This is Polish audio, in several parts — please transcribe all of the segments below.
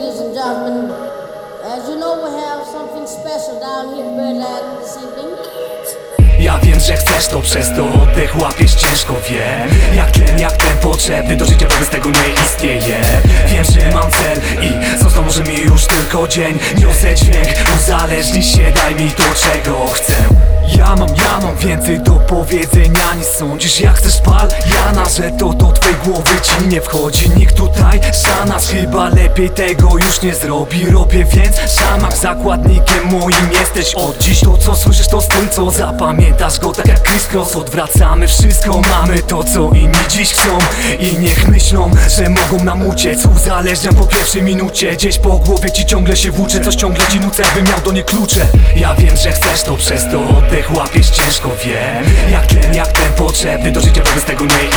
ladies and gentlemen, as you know, we have something special down here in this evening. Ja wiem, że chcesz to, przez to oddech łapiesz ciężko Wiem, jak tlen, jak ten potrzebny do życia, bez tego nie istnieje. Wiem, że mam cel i został może mi już tylko dzień. Niosę dźwięk, uzależnij się, daj mi to, czego chcę. Ja mam, ja mam więcej do powiedzenia niż sądzisz. Jak chcesz pal, Jana, że to głowy ci nie wchodzi. Nikt tutaj, szanasz chyba lepiej tego już nie zrobi. Robię więc szamach zakładnikiem moim jesteś od dziś. To co słyszysz to styl, co zapamiętasz. Go tak jak Chris Cross Odwracamy wszystko, mamy to co inni dziś chcą. I niech myślą, że mogą nam uciec. Uzależniam po pierwszej minucie. Gdzieś po głowie ci ciągle się włóczę. Coś ciągle ci nucę, jakbym miał do niej klucze. Ja wiem, że chcesz to przez to oddech łapiesz ciężko Wiem, jak tlen, jak ten potrzebny do życia, bo bez tego nie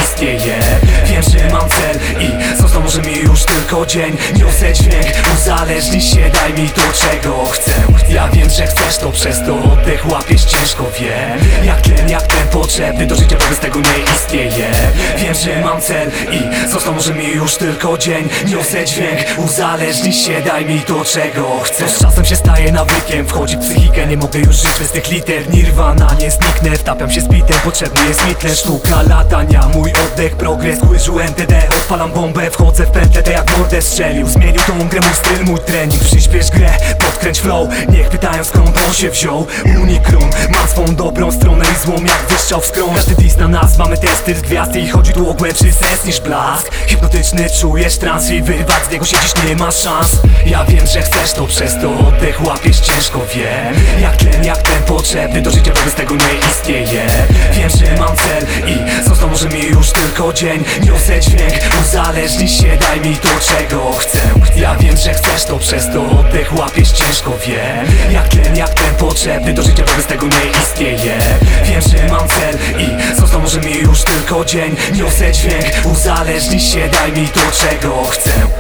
może mi już tylko dzień Niosę dźwięk, uzależnij się, daj mi to czego chcę. Ja wiem, że chcesz to przez to oddech łapiesz ciężko Wiem, jak tlen, jak ten potrzebny do życia, bez tego nie istnieje. Wiem, że mam cel i został może mi już tylko dzień. Niosę dźwięk, uzależnij się, daj mi to czego chcę. Z czasem się staje nawykiem, wchodzi psychikę. Nie mogę już żyć bez tych liter. Nirvana, nie zniknę, wtapiam się z bitem. Potrzebny jest mi tlen, sztuka latania. Mój oddech, progres, łyżu NTD Odpalam bombę, wchodzę w pętlę, tak jak mordę strzelił. Zmienił tą grę mój styl, mój trening. Przyśpiesz grę, podkręć flow. Niech pytają skąd on się wziął. Unikrum, ma swą dobrą stronę i złą jak wystrzał w skrom Każdy dis na nas, mamy testy z gwiazdy I chodzi tu o głębszy sens niż blask. Hipnotyczny, czujesz trans i wyrwać z niego siedzisz nie ma szans. Ja wiem, że chcesz to, przez to oddech łapiesz ciężko Wiem, jak tlen, jak ten potrzebny do życia, bo bez tego nie istnieje. Wiem, że mam cel i został może mi już tylko dzień. Niosę dźwięk, uzależnij się, daj mi to czego chcę. Ja wiem, że chcesz to, przez to oddech łapiesz ciężko Wiem, jak tlen, jak ten potrzebny do życia, bez tego nie istnieje. Wiem, że mam cel i został może mi już tylko dzień. Niosę dźwięk, uzależnij się, daj mi to czego chcę